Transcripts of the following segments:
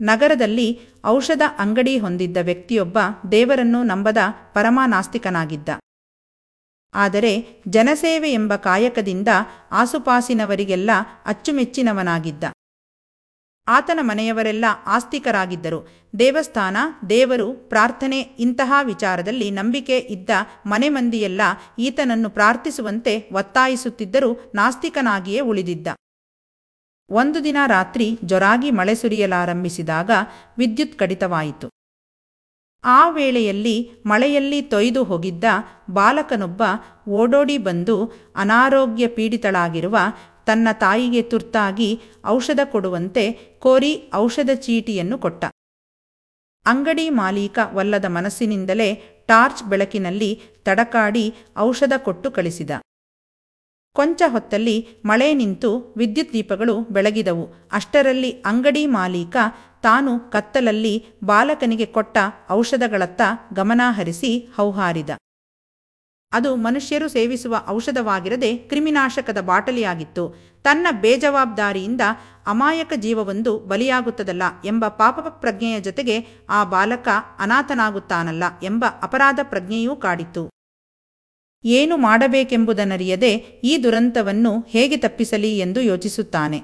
ನಗರದಲ್ಲಿ ಔಷಧ ಅಂಗಡಿ ಹೊಂದಿದ್ದ ವ್ಯಕ್ತಿಯೊಬ್ಬ ದೇವರನ್ನು ನಂಬದ ಪರಮನಾಸ್ತಿಕನಾಗಿದ್ದ. ಆದರೆ ಜನಸೇವೆ ಎಂಬ ಕಾಯಕದಿಂದ ಆಸುಪಾಸಿನವರಿಗೆಲ್ಲ ಅಚ್ಚುಮೆಚ್ಚಿನವನಾಗಿದ್ದ. ಆತನ ಮನೆಯವರೆಲ್ಲ ಆಸ್ತಿಕರಾಗಿದ್ದರು. ದೇವಸ್ಥಾನ, ದೇವರು, ಪ್ರಾರ್ಥನೆ ಇಂತಹ ವಿಚಾರದಲ್ಲಿ ನಂಬಿಕೆ ಇದ್ದ ಮನೆ ಮಂದಿಯೆಲ್ಲ ಈತನನ್ನು ಪ್ರಾರ್ಥಿಸುವಂತೆ ಒತ್ತಾಯಿಸುತ್ತಿದ್ದರೂ ನಾಸ್ತಿಕನಾಗಿಯೇ ಉಳಿದಿದ್ದ. ಒಂದು ದಿನ ರಾತ್ರಿ ಜೊರಾಗಿ ಮಳೆ ಸುರಿಯಲಾರಂಭಿಸಿದಾಗ ವಿದ್ಯುತ್ ಕಡಿತವಾಯಿತು. ಆ ವೇಳೆಯಲ್ಲಿ ಮಳೆಯಲ್ಲಿ ತೊಯ್ದು ಹೋಗಿದ್ದ ಬಾಲಕನೊಬ್ಬ ಓಡೋಡಿ ಬಂದು ಅನಾರೋಗ್ಯ ಪೀಡಿತಳಾಗಿರುವ ತನ್ನ ತಾಯಿಗೆ ತುರ್ತಾಗಿ ಔಷಧ ಕೊಡುವಂತೆ ಕೋರಿ ಔಷಧ ಚೀಟಿಯನ್ನು ಕೊಟ್ಟ. ಅಂಗಡಿ ಮಾಲೀಕ ವಲ್ಲದ ಮನಸ್ಸಿನಿಂದಲೇ ಟಾರ್ಚ್ ಬೆಳಕಿನಲ್ಲಿ ತಡಕಾಡಿ ಔಷಧ ಕೊಟ್ಟು ಕಳಿಸಿದ. ಕೊಂಚ ಹೊತ್ತಲ್ಲಿ ಮಳೆ ನಿಂತು ವಿದ್ಯುತ್ ದೀಪಗಳು ಬೆಳಗಿದವು. ಅಷ್ಟರಲ್ಲಿ ಅಂಗಡಿ ಮಾಲೀಕ ತಾನು ಕತ್ತಲಲ್ಲಿ ಬಾಲಕನಿಗೆ ಕೊಟ್ಟ ಔಷಧಗಳತ್ತ ಗಮನಹರಿಸಿ ಹೌಹಾರಿದ. ಅದು ಮನುಷ್ಯರು ಸೇವಿಸುವ ಔಷಧವಾಗಿರದೆ ಕ್ರಿಮಿನಾಶಕದ ಬಾಟಲಿಯಾಗಿತ್ತು. ತನ್ನ ಬೇಜವಾಬ್ದಾರಿಯಿಂದ ಅಮಾಯಕ ಜೀವವೊಂದು ಬಲಿಯಾಗುತ್ತದಲ್ಲ ಎಂಬ ಪಾಪ ಪ್ರಜ್ಞೆಯ ಜೊತೆಗೆ ಆ ಬಾಲಕ ಅನಾಥನಾಗುತ್ತಾನಲ್ಲ ಎಂಬ ಅಪರಾಧ ಪ್ರಜ್ಞೆಯೂ ಕಾಡಿತು ಏನು ಮಾಡಬೇಕೆಂಬುದನ್ನರಿಯದೆ ಈ ದುರಂತವನ್ನು ಹೇಗೆ ತಪ್ಪಿಸಲಿ ಎಂದು ಯೋಚಿಸುತ್ತಾನೆ.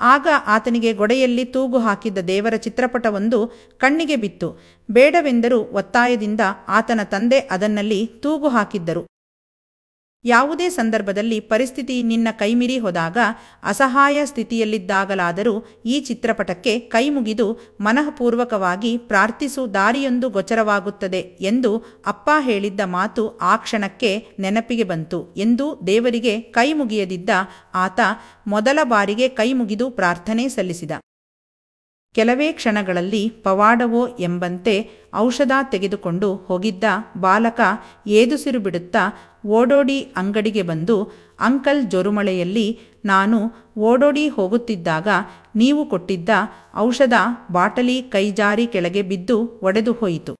ಆಗ ಆತನಿಗೆ ಗೊಡೆಯಲ್ಲಿ ತೂಗು ಹಾಕಿದ್ದ ದೇವರ ಚಿತ್ರಪಟವೊಂದು ಕಣ್ಣಿಗೆ ಬಿತ್ತು. ಬೇಡವೆಂದರೂ ಒತ್ತಾಯದಿಂದ ಆತನ ತಂದೆ ಅದನ್ನಲ್ಲಿ ತೂಗು ಹಾಕಿದ್ದರು. ಯಾವುದೇ ಸಂದರ್ಭದಲ್ಲಿ ಪರಿಸ್ಥಿತಿ ನಿನ್ನ ಕೈಮಿರಿ ಹೋದಾಗ ಅಸಹಾಯ ಸ್ಥಿತಿಯಲ್ಲಿದ್ದಾಗಲಾದರೂ ಈ ಚಿತ್ರಪಟಕ್ಕೆ ಕೈಮುಗಿದು ಮನಃಪೂರ್ವಕವಾಗಿ ಪ್ರಾರ್ಥಿಸು ದಾರಿಯೊಂದು ಗೋಚರವಾಗುತ್ತದೆ ಎಂದು ಅಪ್ಪ ಹೇಳಿದ್ದ ಮಾತು ಆ ಕ್ಷಣಕ್ಕೆ ನೆನಪಿಗೆ ಬಂತು ಎಂದು ದೇವರಿಗೆ ಕೈಮುಗಿಯದಿದ್ದ ಆತ ಮೊದಲ ಬಾರಿಗೆ ಕೈಮುಗಿದು ಪ್ರಾರ್ಥನೆ ಸಲ್ಲಿಸಿದ. ಕೆಲವೇ ಕ್ಷಣಗಳಲ್ಲಿ ಪವಾಡವೋ ಎಂಬಂತೆ ಔಷಧ ತೆಗೆದುಕೊಂಡು ಹೋಗಿದ್ದ ಬಾಲಕ ಏದುಸಿರು ಬಿಡುತ್ತಾ ಓಡೋಡಿ ಅಂಗಡಿಗೆ ಬಂದು, ಅಂಕಲ್ ಜೋರುಮಳೆಯಲ್ಲಿ, ನಾನು ಓಡೋಡಿ ಹೋಗುತ್ತಿದ್ದಾಗ ನೀವು ಕೊಟ್ಟಿದ್ದ ಔಷಧ ಬಾಟಲಿ ಕೈಜಾರಿ ಕೆಳಗೆ ಬಿದ್ದು ಒಡೆದು ಹೋಯಿತು.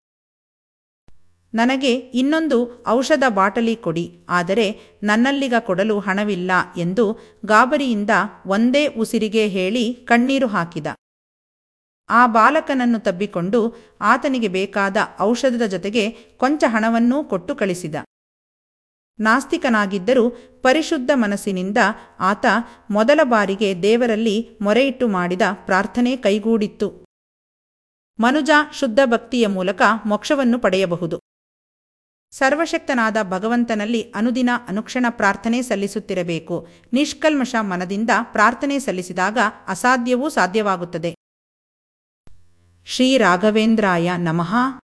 ನನಗೆ ಇನ್ನೊಂದು ಔಷಧ ಬಾಟಲಿ ಕೊಡಿ, ಆದರೆ ನನ್ನಲ್ಲಿಗ ಕೊಡಲು ಹಣವಿಲ್ಲ ಎಂದು ಗಾಬರಿಯಿಂದ ಒಂದೇ ಉಸಿರಿಗೆ ಹೇಳಿ ಕಣ್ಣೀರು ಹಾಕಿದ. ಆ ಬಾಲಕನನ್ನು ತಬ್ಬಿಕೊಂಡು ಆತನಿಗೆ ಬೇಕಾದ ಔಷಧದ ಜೊತೆಗೆ ಕೊಂಚ ಹಣವನ್ನೂ ಕೊಟ್ಟು ಕಳಿಸಿದ. ನಾಸ್ತಿಕನಾಗಿದ್ದರೂ ಪರಿಶುದ್ಧ ಮನಸ್ಸಿನಿಂದ ಆತ ಮೊದಲ ಬಾರಿಗೆ ದೇವರಲ್ಲಿ ಮೊರೆಯಿಟ್ಟು ಮಾಡಿದ ಪ್ರಾರ್ಥನೆ ಕೈಗೂಡಿತ್ತು. ಮನುಜ ಶುದ್ಧ ಭಕ್ತಿಯ ಮೂಲಕ ಮೋಕ್ಷವನ್ನು ಪಡೆಯಬಹುದು. ಸರ್ವಶಕ್ತನಾದ ಭಗವಂತನಲ್ಲಿ ಅನುದಿನ ಅನುಕ್ಷಣ ಪ್ರಾರ್ಥನೆ ಸಲ್ಲಿಸುತ್ತಿರಬೇಕು. ನಿಷ್ಕಲ್ಮಶ ಮನದಿಂದ ಪ್ರಾರ್ಥನೆ ಸಲ್ಲಿಸಿದಾಗ ಅಸಾಧ್ಯವೂ ಸಾಧ್ಯವಾಗುತ್ತದೆ. श्री श्रीराघवेन्द्राय नमः।